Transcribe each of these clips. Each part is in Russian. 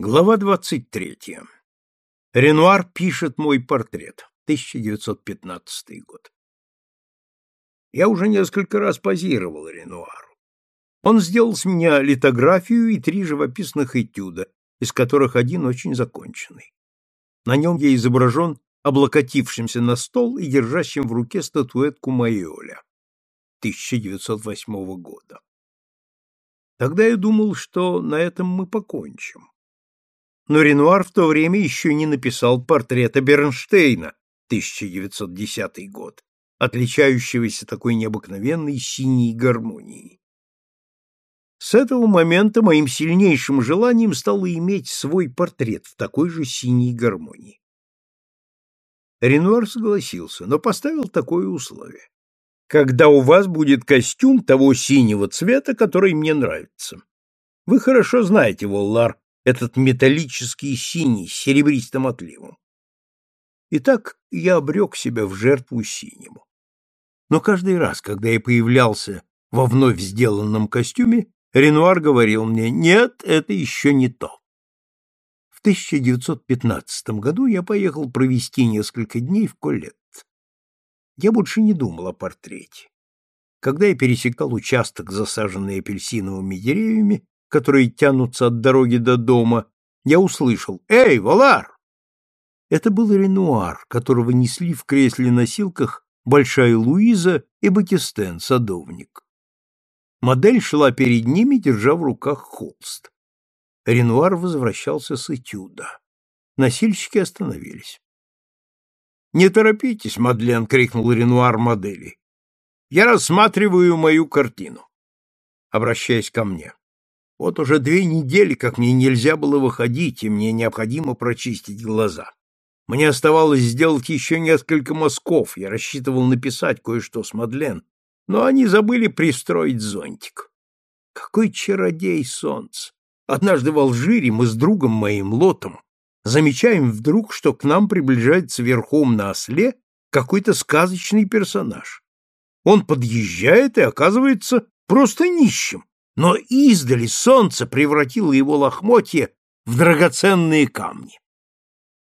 Глава 23. Ренуар пишет мой портрет. 1915 год. Я уже несколько раз позировал Ренуару. Он сделал с меня литографию и три живописных этюда, из которых один очень законченный. На нем я изображен облокотившимся на стол и держащим в руке статуэтку Майоля 1908 года. Тогда я думал, что на этом мы покончим но Ренуар в то время еще не написал портрета Бернштейна 1910 год, отличающегося такой необыкновенной синей гармонией. С этого момента моим сильнейшим желанием стало иметь свой портрет в такой же синей гармонии. Ренуар согласился, но поставил такое условие. Когда у вас будет костюм того синего цвета, который мне нравится. Вы хорошо знаете, Воллар, этот металлический синий с серебристым отливом. Итак, я обрек себя в жертву синему. Но каждый раз, когда я появлялся во вновь сделанном костюме, Ренуар говорил мне, нет, это еще не то. В 1915 году я поехал провести несколько дней в Коллет. Я больше не думал о портрете. Когда я пересекал участок, засаженный апельсиновыми деревьями, которые тянутся от дороги до дома, я услышал «Эй, Валар!» Это был Ренуар, которого несли в кресле-носилках Большая Луиза и Батистен, садовник. Модель шла перед ними, держа в руках холст. Ренуар возвращался с этюда. Носильщики остановились. «Не торопитесь, Мадлен!» — крикнул Ренуар модели. «Я рассматриваю мою картину», обращаясь ко мне. Вот уже две недели, как мне нельзя было выходить, и мне необходимо прочистить глаза. Мне оставалось сделать еще несколько мазков, я рассчитывал написать кое-что с Мадлен, но они забыли пристроить зонтик. Какой чародей солнце! Однажды в Алжире мы с другом моим Лотом замечаем вдруг, что к нам приближается верхом на осле какой-то сказочный персонаж. Он подъезжает и оказывается просто нищим но издали солнце превратило его лохмотья в драгоценные камни.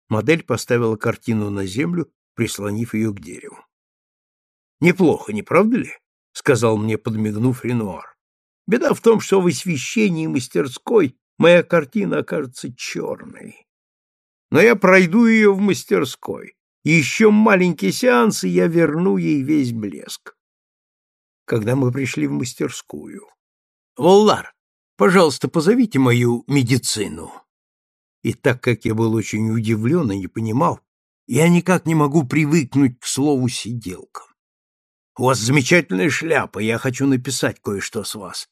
Модель поставила картину на землю, прислонив ее к дереву. «Неплохо, не правда ли?» — сказал мне, подмигнув Ренуар. «Беда в том, что в освещении мастерской моя картина окажется черной. Но я пройду ее в мастерской. Еще маленький сеанс, и я верну ей весь блеск». Когда мы пришли в мастерскую, Воллар, пожалуйста, позовите мою медицину. И так как я был очень удивлен и не понимал, я никак не могу привыкнуть к слову «сиделка». У вас замечательная шляпа, я хочу написать кое-что с вас.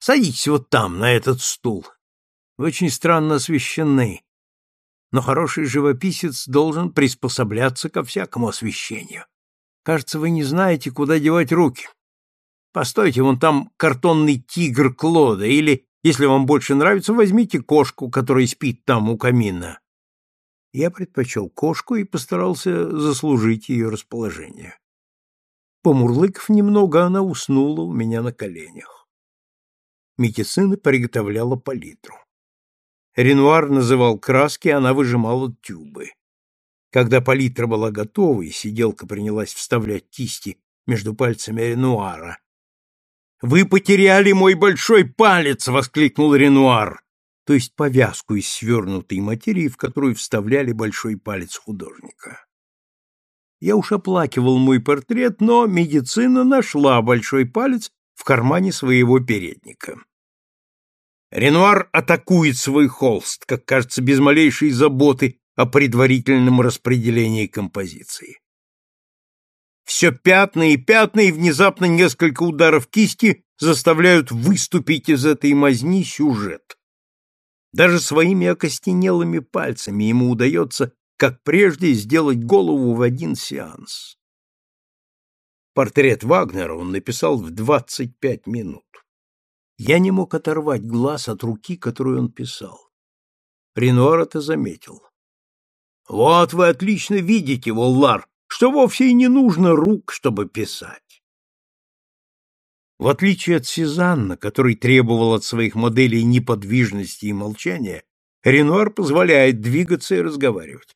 Садитесь вот там, на этот стул. Вы очень странно освещены, но хороший живописец должен приспосабляться ко всякому освещению. Кажется, вы не знаете, куда девать руки. Постойте, вон там картонный тигр Клода, или, если вам больше нравится, возьмите кошку, которая спит там у камина. Я предпочел кошку и постарался заслужить ее расположение. Помурлыков немного, она уснула у меня на коленях. Медицина приготовляла палитру. Ренуар называл краски, она выжимала тюбы. Когда палитра была готова и сиделка принялась вставлять кисти между пальцами Ренуара, «Вы потеряли мой большой палец!» — воскликнул Ренуар, то есть повязку из свернутой материи, в которую вставляли большой палец художника. Я уж оплакивал мой портрет, но медицина нашла большой палец в кармане своего передника. Ренуар атакует свой холст, как кажется, без малейшей заботы о предварительном распределении композиции. Все пятна и пятна, и внезапно несколько ударов кисти заставляют выступить из этой мазни сюжет. Даже своими окостенелыми пальцами ему удается, как прежде, сделать голову в один сеанс. Портрет Вагнера он написал в 25 минут. Я не мог оторвать глаз от руки, которую он писал. Ренуар это заметил. «Вот вы отлично видите, Воллар, что вовсе и не нужно рук, чтобы писать. В отличие от Сезанна, который требовал от своих моделей неподвижности и молчания, Ренуар позволяет двигаться и разговаривать.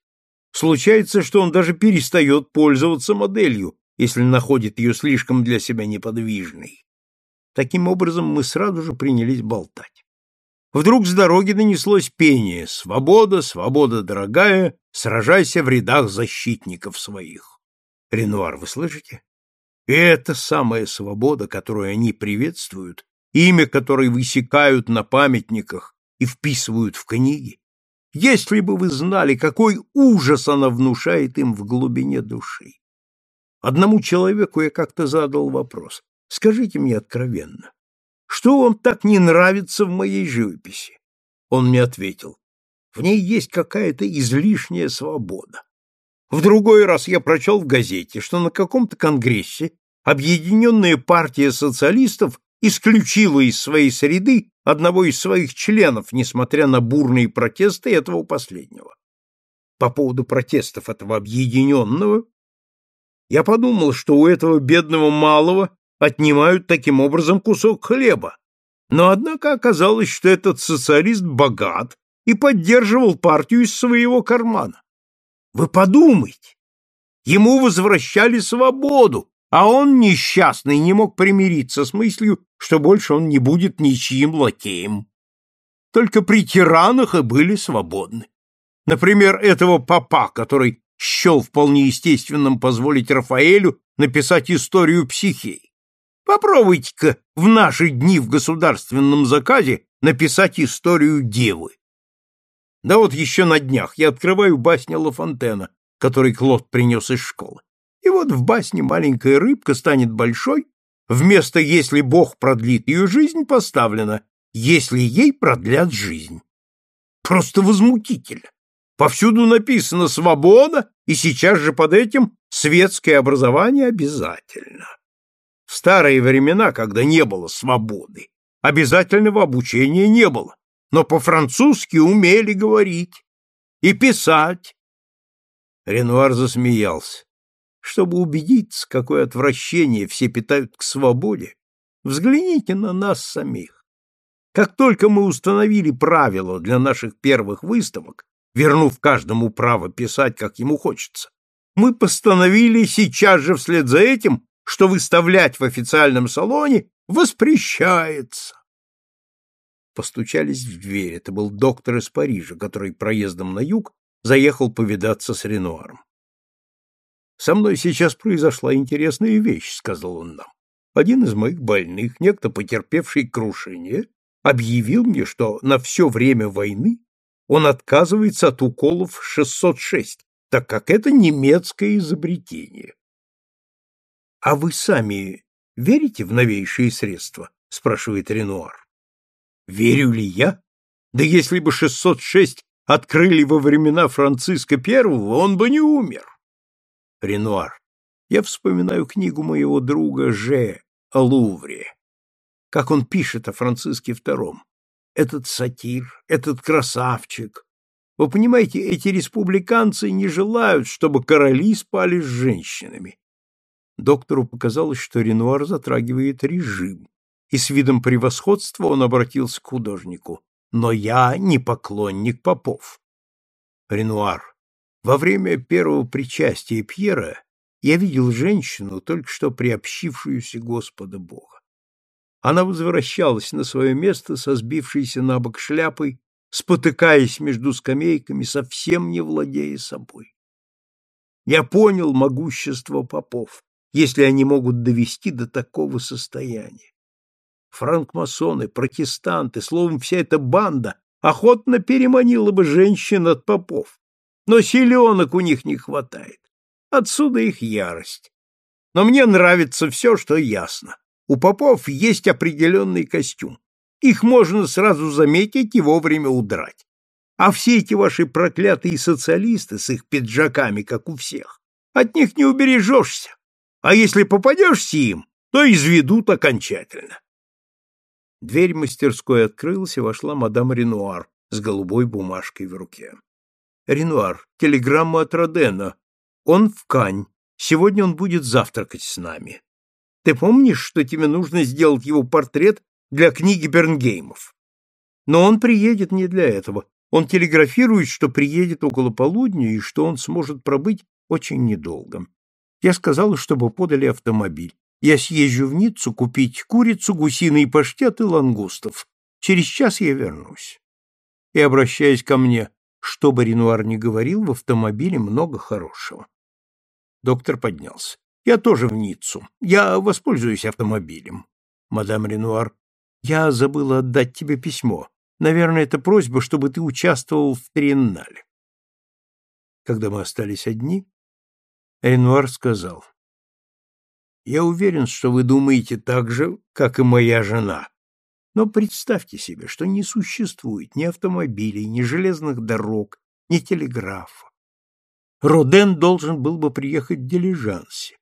Случается, что он даже перестает пользоваться моделью, если находит ее слишком для себя неподвижной. Таким образом, мы сразу же принялись болтать. Вдруг с дороги донеслось пение «Свобода, свобода, дорогая, сражайся в рядах защитников своих». Ренуар, вы слышите? И это самая свобода, которую они приветствуют, имя которой высекают на памятниках и вписывают в книги. Если бы вы знали, какой ужас она внушает им в глубине души. Одному человеку я как-то задал вопрос. Скажите мне откровенно, что вам так не нравится в моей живописи? Он мне ответил, в ней есть какая-то излишняя свобода. В другой раз я прочел в газете, что на каком-то конгрессе Объединенная партия социалистов исключила из своей среды одного из своих членов, несмотря на бурные протесты этого последнего. По поводу протестов этого объединенного я подумал, что у этого бедного малого отнимают таким образом кусок хлеба. Но однако оказалось, что этот социалист богат и поддерживал партию из своего кармана. Вы подумайте, ему возвращали свободу, а он, несчастный, не мог примириться с мыслью, что больше он не будет ничьим лакеем. Только при тиранах и были свободны. Например, этого папа, который счел вполне естественным позволить Рафаэлю написать историю психей. Попробуйте-ка в наши дни в государственном заказе написать историю девы. Да вот еще на днях я открываю басню Ла Фонтена, который Клод принес из школы. И вот в басне маленькая рыбка станет большой, вместо «если Бог продлит ее жизнь» поставлено «если ей продлят жизнь». Просто возмутительно. Повсюду написано «свобода», и сейчас же под этим «светское образование обязательно». В старые времена, когда не было свободы, обязательного обучения не было, но по-французски умели говорить и писать. Ренуар засмеялся. Чтобы убедиться, какое отвращение все питают к свободе, взгляните на нас самих. Как только мы установили правила для наших первых выставок, вернув каждому право писать, как ему хочется, мы постановили сейчас же вслед за этим, что выставлять в официальном салоне воспрещается. Постучались в дверь. Это был доктор из Парижа, который проездом на юг заехал повидаться с Ренуаром. «Со мной сейчас произошла интересная вещь», — сказал он нам. «Один из моих больных, некто потерпевший крушение, объявил мне, что на все время войны он отказывается от уколов 606, так как это немецкое изобретение». «А вы сами верите в новейшие средства?» — спрашивает Ренуар. «Верю ли я? Да если бы 606 открыли во времена Франциска I, он бы не умер. Ренуар. Я вспоминаю книгу моего друга Ж. о Лувре. Как он пишет о Франциске II. Этот сатир, этот красавчик. Вы понимаете, эти республиканцы не желают, чтобы короли спали с женщинами. Доктору показалось, что Ренуар затрагивает режим, и с видом превосходства он обратился к художнику. Но я не поклонник попов. Ренуар. Во время первого причастия Пьера я видел женщину, только что приобщившуюся Господа Бога. Она возвращалась на свое место со сбившейся на бок шляпой, спотыкаясь между скамейками, совсем не владея собой. Я понял могущество попов, если они могут довести до такого состояния. Франкмасоны, протестанты, словом, вся эта банда охотно переманила бы женщин от попов но силенок у них не хватает. Отсюда их ярость. Но мне нравится все, что ясно. У попов есть определенный костюм. Их можно сразу заметить и вовремя удрать. А все эти ваши проклятые социалисты с их пиджаками, как у всех, от них не убережешься. А если попадешься им, то изведут окончательно. Дверь мастерской открылась, и вошла мадам Ренуар с голубой бумажкой в руке. Ренуар, телеграмма от Родена. Он в Кань. Сегодня он будет завтракать с нами. Ты помнишь, что тебе нужно сделать его портрет для книги Бернгеймов? Но он приедет не для этого. Он телеграфирует, что приедет около полудня и что он сможет пробыть очень недолго. Я сказала, чтобы подали автомобиль. Я съезжу в Ниццу купить курицу, гусиный паштет и лангустов. Через час я вернусь. И, обращаясь ко мне, что бы Ренуар ни говорил, в автомобиле много хорошего. Доктор поднялся. Я тоже в Ниццу. Я воспользуюсь автомобилем. Мадам Ренуар, я забыла отдать тебе письмо. Наверное, это просьба, чтобы ты участвовал в триеннале. Когда мы остались одни, Ренуар сказал, «Я уверен, что вы думаете так же, как и моя жена. Но представьте себе, что не существует ни автомобилей, ни железных дорог, ни телеграфа. Роден должен был бы приехать в дилижансе.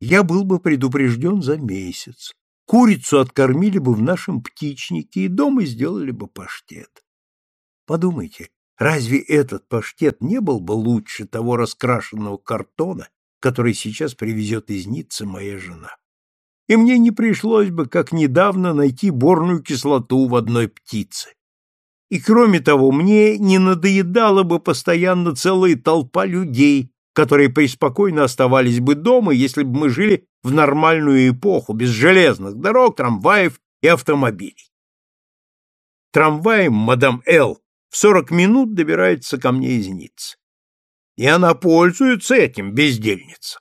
Я был бы предупрежден за месяц. Курицу откормили бы в нашем птичнике и дома сделали бы паштет. Подумайте, разве этот паштет не был бы лучше того раскрашенного картона, который сейчас привезет из Ниццы моя жена? И мне не пришлось бы, как недавно, найти борную кислоту в одной птице. И кроме того, мне не надоедала бы постоянно целая толпа людей, которые преспокойно оставались бы дома, если бы мы жили в нормальную эпоху, без железных дорог, трамваев и автомобилей. Трамваем мадам Л. в сорок минут добирается ко мне из Ниццы. И она пользуется этим, бездельница.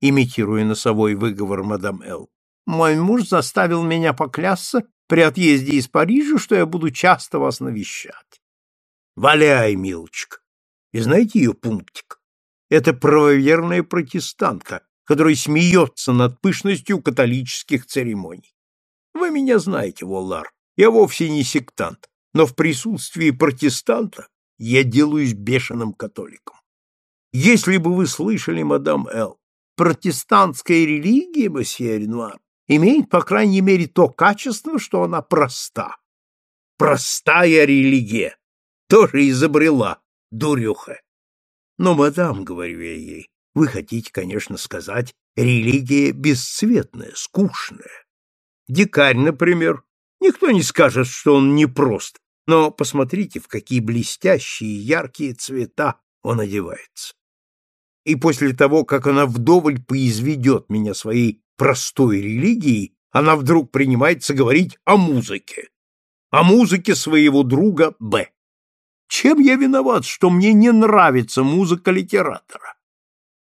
Имитируя носовой выговор мадам Л. Мой муж заставил меня поклясться при отъезде из Парижа, что я буду часто вас навещать. Валяй, милочка. И знаете ее пунктик? Это правоверная протестантка, которая смеется над пышностью католических церемоний. Вы меня знаете, Воллар, я вовсе не сектант, но в присутствии протестанта я делаюсь бешеным католиком. Если бы вы слышали, мадам Л., протестантская религия, месье Ренуар, имеет, по крайней мере, то качество, что она проста. Простая религия тоже изобрела дурюха. Но, мадам, говорю я ей, вы хотите, конечно, сказать, религия бесцветная, скучная. Дикарь, например, никто не скажет, что он непрост, но посмотрите, в какие блестящие, яркие цвета он одевается. И после того, как она вдоволь поизведет меня своей простой религией, она вдруг принимается говорить о музыке. О музыке своего друга Б. Чем я виноват, что мне не нравится музыка литератора?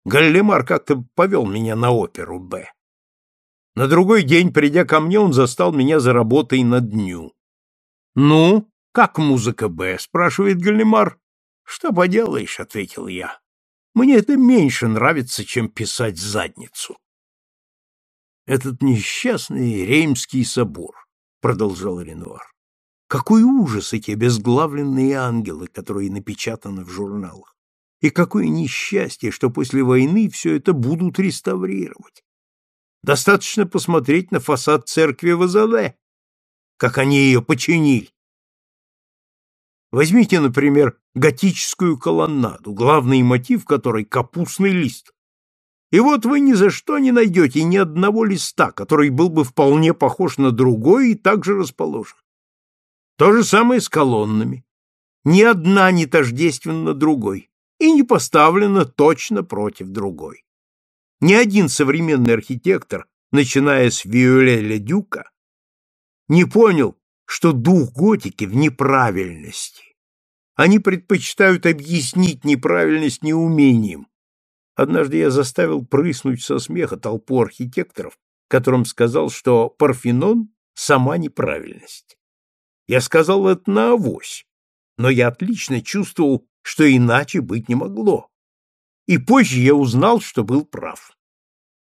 Галлемар как-то повел меня на оперу Б. На другой день, придя ко мне, он застал меня за работой на дню. «Ну, как музыка Б?» — спрашивает Галлемар. «Что поделаешь?» — ответил я. «Мне это меньше нравится, чем писать задницу». «Этот несчастный Реймский собор», — продолжал Ренуар. Какой ужас эти обезглавленные ангелы, которые напечатаны в журналах. И какое несчастье, что после войны все это будут реставрировать. Достаточно посмотреть на фасад церкви Вазале, как они ее починили. Возьмите, например, готическую колоннаду, главный мотив которой — капустный лист. И вот вы ни за что не найдете ни одного листа, который был бы вполне похож на другой и также расположен. То же самое с колоннами. Ни одна не тождественна другой и не поставлена точно против другой. Ни один современный архитектор, начиная с Виолеля Дюка, не понял, что дух готики в неправильности. Они предпочитают объяснить неправильность неумением. Однажды я заставил прыснуть со смеха толпу архитекторов, которым сказал, что Парфенон — сама неправильность. Я сказал это на авось, но я отлично чувствовал, что иначе быть не могло. И позже я узнал, что был прав.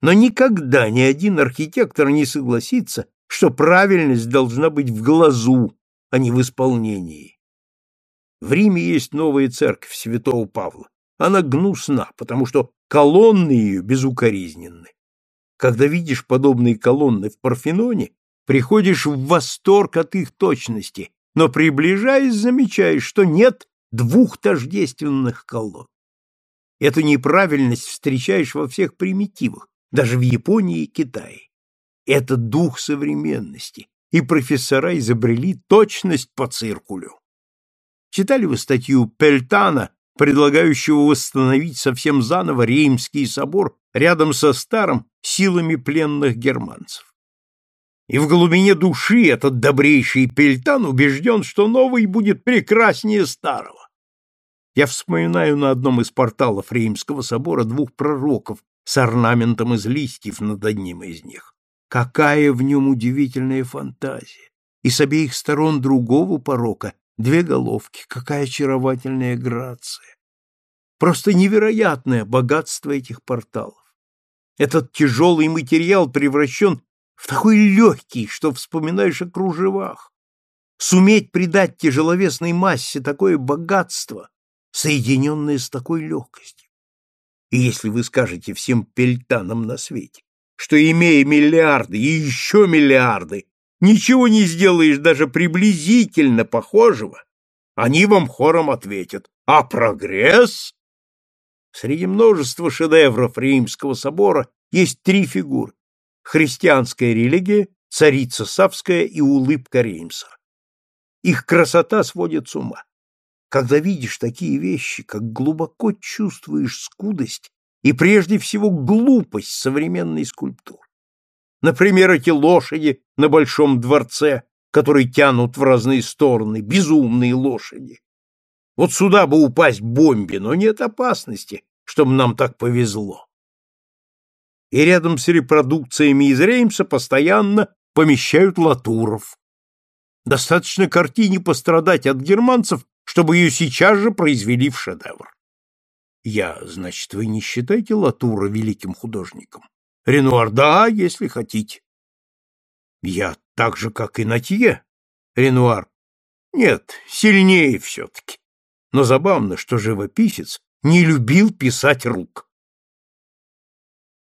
Но никогда ни один архитектор не согласится, что правильность должна быть в глазу, а не в исполнении. В Риме есть новая церковь святого Павла. Она гнусна, потому что колонны ее безукоризненны. Когда видишь подобные колонны в Парфеноне, приходишь в восторг от их точности, но, приближаясь, замечаешь, что нет двух тождественных колонн. Эту неправильность встречаешь во всех примитивах, даже в Японии и Китае. Это дух современности, и профессора изобрели точность по циркулю. Читали вы статью Пельтана, предлагающего восстановить совсем заново Реймский собор рядом со старым силами пленных германцев? И в глубине души этот добрейший Пельтан убежден, что новый будет прекраснее старого. Я вспоминаю на одном из порталов Реймского собора двух пророков с орнаментом из листьев над одним из них. Какая в нем удивительная фантазия! И с обеих сторон другого порока две головки, какая очаровательная грация! Просто невероятное богатство этих порталов. Этот тяжелый материал превращен в такой легкий, что вспоминаешь о кружевах. Суметь придать тяжеловесной массе такое богатство, соединенное с такой легкостью. И если вы скажете всем пельтанам на свете, что, имея миллиарды и еще миллиарды, ничего не сделаешь даже приблизительно похожего, они вам хором ответят «А прогресс?» Среди множества шедевров Римского собора есть три фигуры – христианская религия, царица Савская и улыбка Реймса. Их красота сводит с ума. Когда видишь такие вещи, как глубоко чувствуешь скудость и прежде всего глупость современной скульптуры. Например, эти лошади на Большом дворце, которые тянут в разные стороны, безумные лошади. Вот сюда бы упасть бомбе, но нет опасности, чтобы нам так повезло. И рядом с репродукциями из Реймса постоянно помещают латуров. Достаточно картине пострадать от германцев, чтобы ее сейчас же произвели в шедевр. Я, значит, вы не считаете Латура великим художником? Ренуар, да, если хотите. Я так же, как и Натье. Ренуар, нет, сильнее все-таки. Но забавно, что живописец не любил писать рук.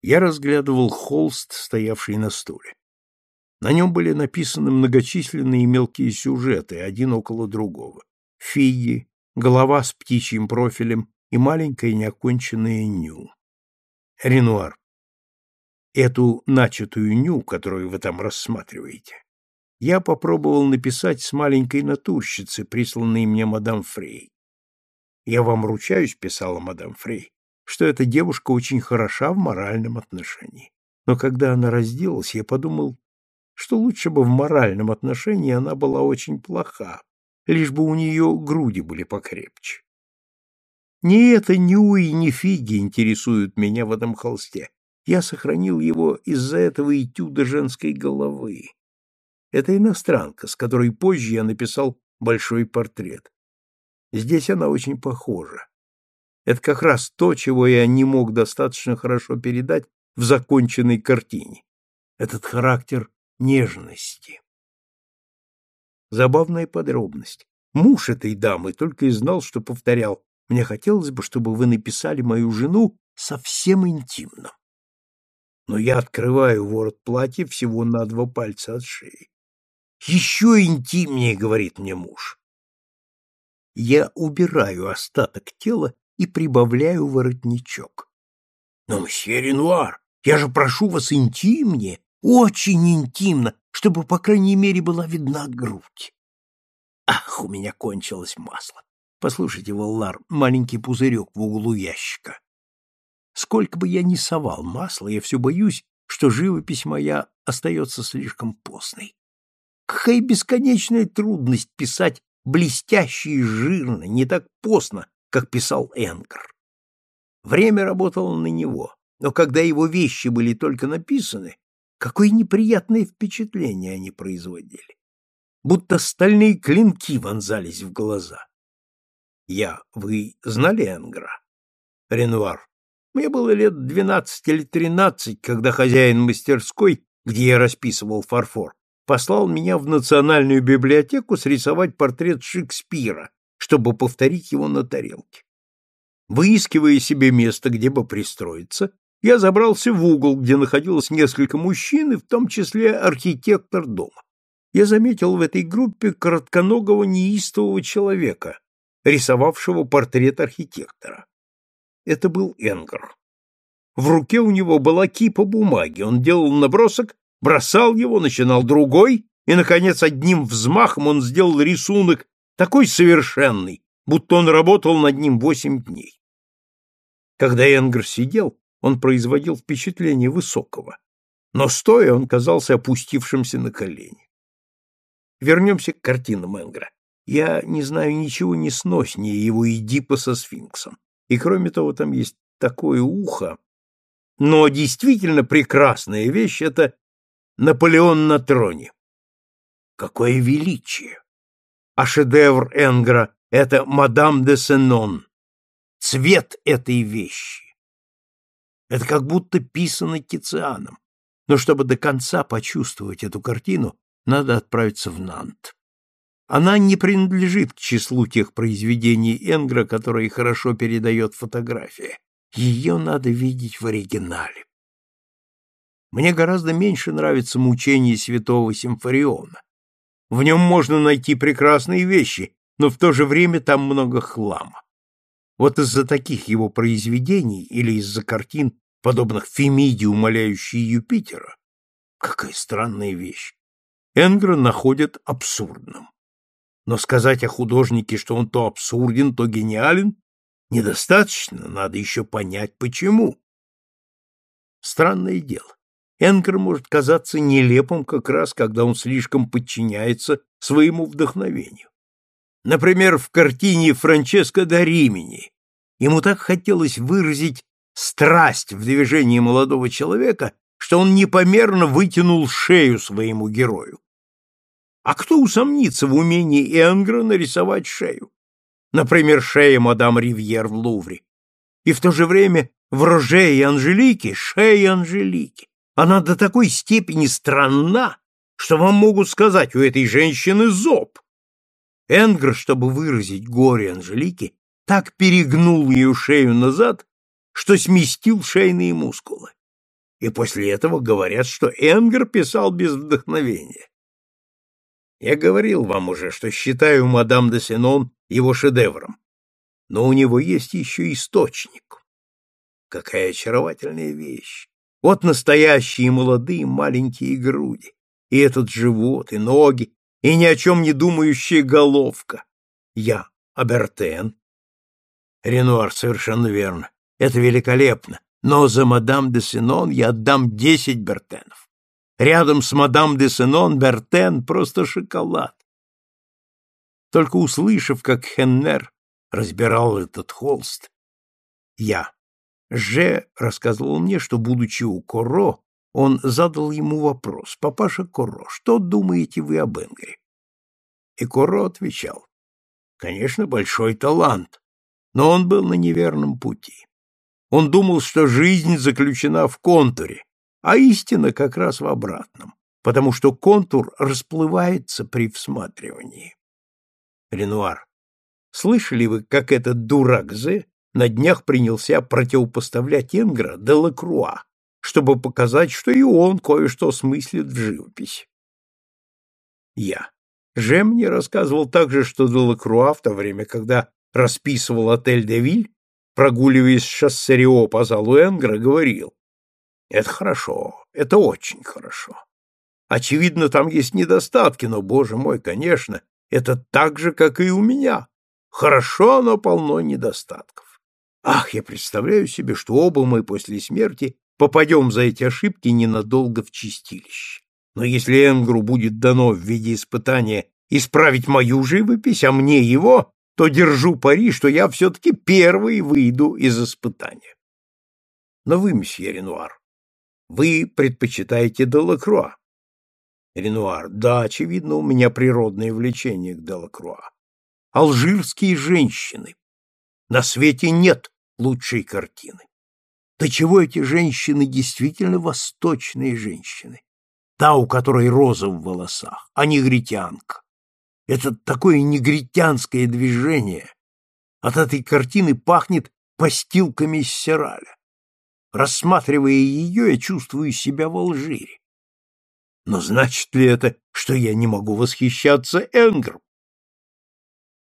Я разглядывал холст, стоявший на стуле. На нем были написаны многочисленные мелкие сюжеты, один около другого фиги, голова с птичьим профилем и маленькая неоконченная ню. Ренуар. Эту начатую ню, которую вы там рассматриваете, я попробовал написать с маленькой натурщицы, присланной мне мадам Фрей. Я вам ручаюсь, писала мадам Фрей, что эта девушка очень хороша в моральном отношении. Но когда она разделась, я подумал, что лучше бы в моральном отношении она была очень плоха, лишь бы у нее груди были покрепче. Ни это нюи, ни фиги интересуют меня в этом холсте. Я сохранил его из-за этого этюда женской головы. Это иностранка, с которой позже я написал большой портрет. Здесь она очень похожа. Это как раз то, чего я не мог достаточно хорошо передать в законченной картине. Этот характер нежности. Забавная подробность. Муж этой дамы только и знал, что повторял, «Мне хотелось бы, чтобы вы написали мою жену совсем интимно». Но я открываю ворот платья всего на два пальца от шеи. «Еще интимнее», — говорит мне муж. Я убираю остаток тела и прибавляю воротничок. «Но, мсье Ренуар, я же прошу вас интимнее, очень интимно, чтобы, по крайней мере, была видна грудь. Ах, у меня кончилось масло. Послушайте, Валлар, маленький пузырек в углу ящика. Сколько бы я ни совал масла, я все боюсь, что живопись моя остается слишком постной. Какая бесконечная трудность писать блестяще и жирно, не так постно, как писал Энгр. Время работало на него, но когда его вещи были только написаны, Какое неприятное впечатление они производили. Будто стальные клинки вонзались в глаза. Я, вы знали Энгра? Ренуар. Мне было лет двенадцать или тринадцать, когда хозяин мастерской, где я расписывал фарфор, послал меня в Национальную библиотеку срисовать портрет Шекспира, чтобы повторить его на тарелке. Выискивая себе место, где бы пристроиться, я забрался в угол, где находилось несколько мужчин, и в том числе архитектор дома. Я заметил в этой группе коротконогого неистового человека, рисовавшего портрет архитектора. Это был Энгер. В руке у него была кипа бумаги, он делал набросок, бросал его, начинал другой, и, наконец, одним взмахом он сделал рисунок такой совершенный, будто он работал над ним восемь дней. Когда Энгер сидел, он производил впечатление высокого, но стоя он казался опустившимся на колени. Вернемся к картинам Энгра. Я не знаю ничего несноснее его Эдипа со сфинксом. И кроме того, там есть такое ухо. Но действительно прекрасная вещь — это Наполеон на троне. Какое величие! А шедевр Энгра — это «Мадам де Сенон». Цвет этой вещи. Это как будто писано Тицианом. Но чтобы до конца почувствовать эту картину, надо отправиться в Нант. Она не принадлежит к числу тех произведений Энгра, которые хорошо передает фотография. Ее надо видеть в оригинале. Мне гораздо меньше нравится мучение святого Симфориона. В нем можно найти прекрасные вещи, но в то же время там много хлама. Вот из-за таких его произведений или из-за картин, подобных Фемиде, умоляющей Юпитера, какая странная вещь, Энгра находят абсурдным. Но сказать о художнике, что он то абсурден, то гениален, недостаточно, надо еще понять, почему. Странное дело. Энгер может казаться нелепым как раз, когда он слишком подчиняется своему вдохновению. Например, в картине Франческо да Римини ему так хотелось выразить страсть в движении молодого человека, что он непомерно вытянул шею своему герою. А кто усомнится в умении Энгра нарисовать шею? Например, шея мадам Ривьер в Лувре. И в то же время в Роже и Анжелике шея Анжелики. Она до такой степени странна, что вам могут сказать, у этой женщины зоб. Энгр, чтобы выразить горе Анжелики, так перегнул ее шею назад, что сместил шейные мускулы. И после этого говорят, что Энгер писал без вдохновения. Я говорил вам уже, что считаю мадам де Сенон его шедевром. Но у него есть еще источник. Какая очаровательная вещь! Вот настоящие молодые маленькие груди, и этот живот, и ноги, и ни о чем не думающая головка. Я, Абертен. Ренуар, совершенно верно. Это великолепно. Но за мадам де Сенон я отдам десять бертенов. Рядом с мадам де Сенон Бертен просто шоколад. Только услышав, как Хеннер разбирал этот холст, я Же рассказывал мне, что, будучи у Коро, он задал ему вопрос. «Папаша Коро, что думаете вы об Энгре?» И Коро отвечал. «Конечно, большой талант, но он был на неверном пути. Он думал, что жизнь заключена в контуре, а истина как раз в обратном, потому что контур расплывается при всматривании. Ренуар, слышали вы, как этот дурак Зе на днях принялся противопоставлять Энгра де Лакруа, чтобы показать, что и он кое-что смыслит в живописи. Я. Же мне рассказывал также, что де Лакруа в то время, когда расписывал отель де Виль, прогуливаясь с шоссерио по залу Энгра, говорил, «Это хорошо, это очень хорошо. Очевидно, там есть недостатки, но, боже мой, конечно, это так же, как и у меня. Хорошо, но полно недостатков. Ах, я представляю себе, что оба мы после смерти попадем за эти ошибки ненадолго в чистилище. Но если Энгру будет дано в виде испытания исправить мою живопись, а мне его, то держу пари, что я все-таки первый выйду из испытания. Но вы, месье Ренуар, вы предпочитаете Делакруа. Ренуар, да, очевидно, у меня природное влечение к Делакруа. Алжирские женщины. На свете нет лучшей картины. До чего эти женщины действительно восточные женщины? Та, у которой роза в волосах, а негритянка. Это такое негритянское движение. От этой картины пахнет постилками из Сираля. Рассматривая ее, я чувствую себя в Алжире. Но значит ли это, что я не могу восхищаться Энгром?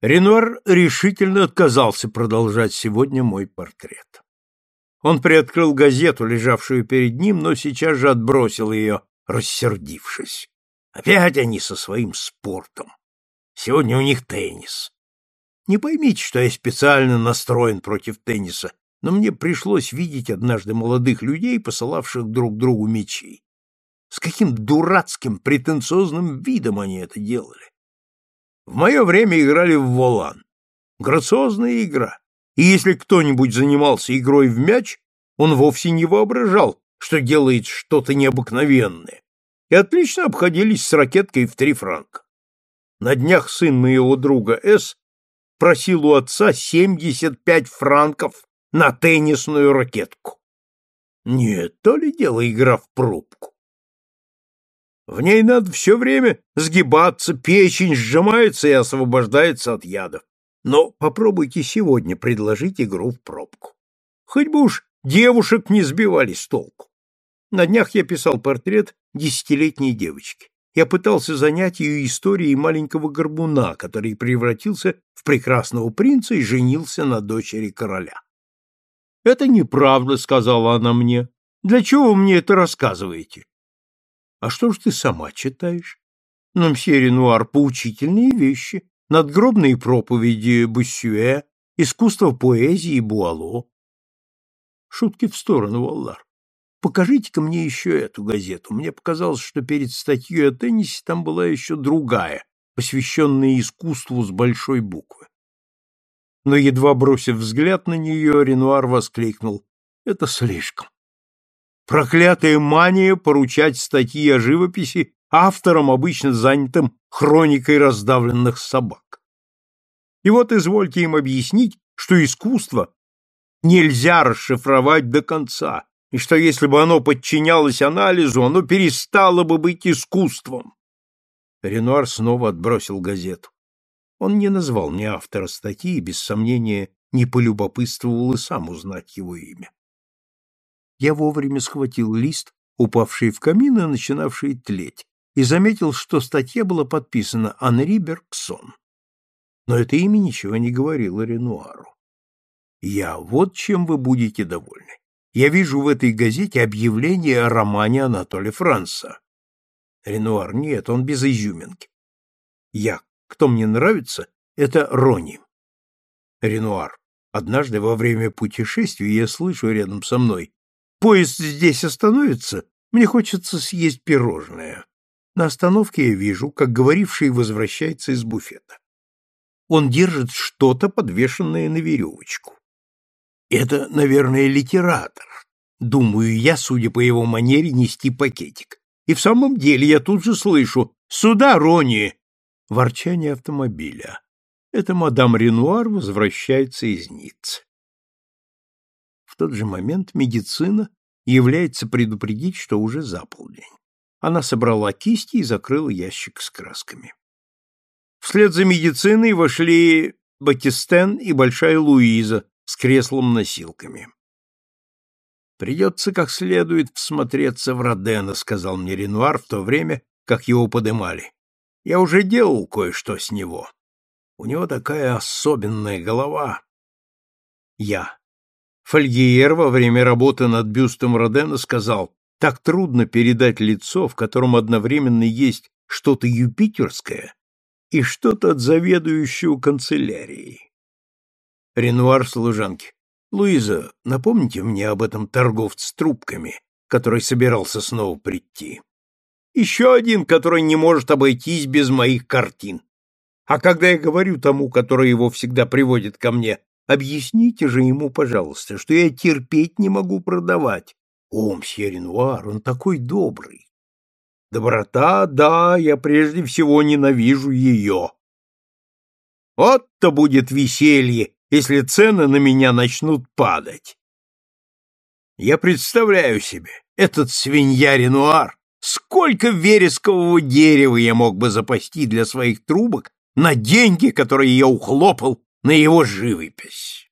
Ренуар решительно отказался продолжать сегодня мой портрет. Он приоткрыл газету, лежавшую перед ним, но сейчас же отбросил ее, рассердившись. Опять они со своим спортом. Сегодня у них теннис. Не поймите, что я специально настроен против тенниса, но мне пришлось видеть однажды молодых людей, посылавших друг другу мячи. С каким дурацким, претенциозным видом они это делали. В мое время играли в волан. Грациозная игра. И если кто-нибудь занимался игрой в мяч, он вовсе не воображал, что делает что-то необыкновенное. И отлично обходились с ракеткой в три франка. На днях сын моего друга С. просил у отца 75 франков на теннисную ракетку. Нет, то ли дело игра в пробку. В ней надо все время сгибаться, печень сжимается и освобождается от ядов. Но попробуйте сегодня предложить игру в пробку. Хоть бы уж девушек не сбивали с толку. На днях я писал портрет десятилетней девочки. Я пытался занять ее историей маленького горбуна, который превратился в прекрасного принца и женился на дочери короля. «Это неправда», — сказала она мне. «Для чего вы мне это рассказываете?» «А что ж ты сама читаешь?» «На мсье Ренуар поучительные вещи надгробные проповеди Буссюэ, искусство поэзии Буало. Шутки в сторону, Валлар. Покажите-ка мне еще эту газету. Мне показалось, что перед статьей о теннисе там была еще другая, посвященная искусству с большой буквы. Но, едва бросив взгляд на нее, Ренуар воскликнул. Это слишком. Проклятая мания поручать статьи о живописи автором, обычно занятым хроникой раздавленных собак. И вот извольте им объяснить, что искусство нельзя расшифровать до конца, и что если бы оно подчинялось анализу, оно перестало бы быть искусством. Ренуар снова отбросил газету. Он не назвал мне автора статьи и, без сомнения, не полюбопытствовал и сам узнать его имя. Я вовремя схватил лист, упавший в камин и начинавший тлеть, и заметил, что статья была подписана Анри Бергсон. Но это имя ничего не говорило Ренуару. Я вот чем вы будете довольны. Я вижу в этой газете объявление о романе Анатолия Франца. Ренуар, нет, он без изюминки. Я, кто мне нравится, это Рони. Ренуар, однажды во время путешествия я слышу рядом со мной, поезд здесь остановится, мне хочется съесть пирожное. На остановке я вижу, как говоривший возвращается из буфета. Он держит что-то, подвешенное на веревочку. Это, наверное, литератор. Думаю я, судя по его манере нести пакетик. И в самом деле я тут же слышу «Сюда, Рони!» Ворчание автомобиля. Это мадам Ренуар возвращается из Ниццы. В тот же момент медицина является предупредить, что уже за. Она собрала кисти и закрыла ящик с красками. Вслед за медициной вошли Батистен и Большая Луиза с креслом-носилками. «Придется как следует всмотреться в Родена», — сказал мне Ренуар в то время, как его подымали. «Я уже делал кое-что с него. У него такая особенная голова». Я. Фольгиер во время работы над бюстом Родена сказал, так трудно передать лицо, в котором одновременно есть что-то юпитерское и что-то от заведующего канцелярией. Ренуар служанки. Луиза, напомните мне об этом торговце трубками, который собирался снова прийти. Еще один, который не может обойтись без моих картин. А когда я говорю тому, который его всегда приводит ко мне, объясните же ему, пожалуйста, что я терпеть не могу продавать, о, мсье Ренуар, он такой добрый. Доброта, да, я прежде всего ненавижу ее. Вот-то будет веселье, если цены на меня начнут падать. Я представляю себе, этот свинья Ренуар, сколько верескового дерева я мог бы запасти для своих трубок на деньги, которые я ухлопал на его живопись.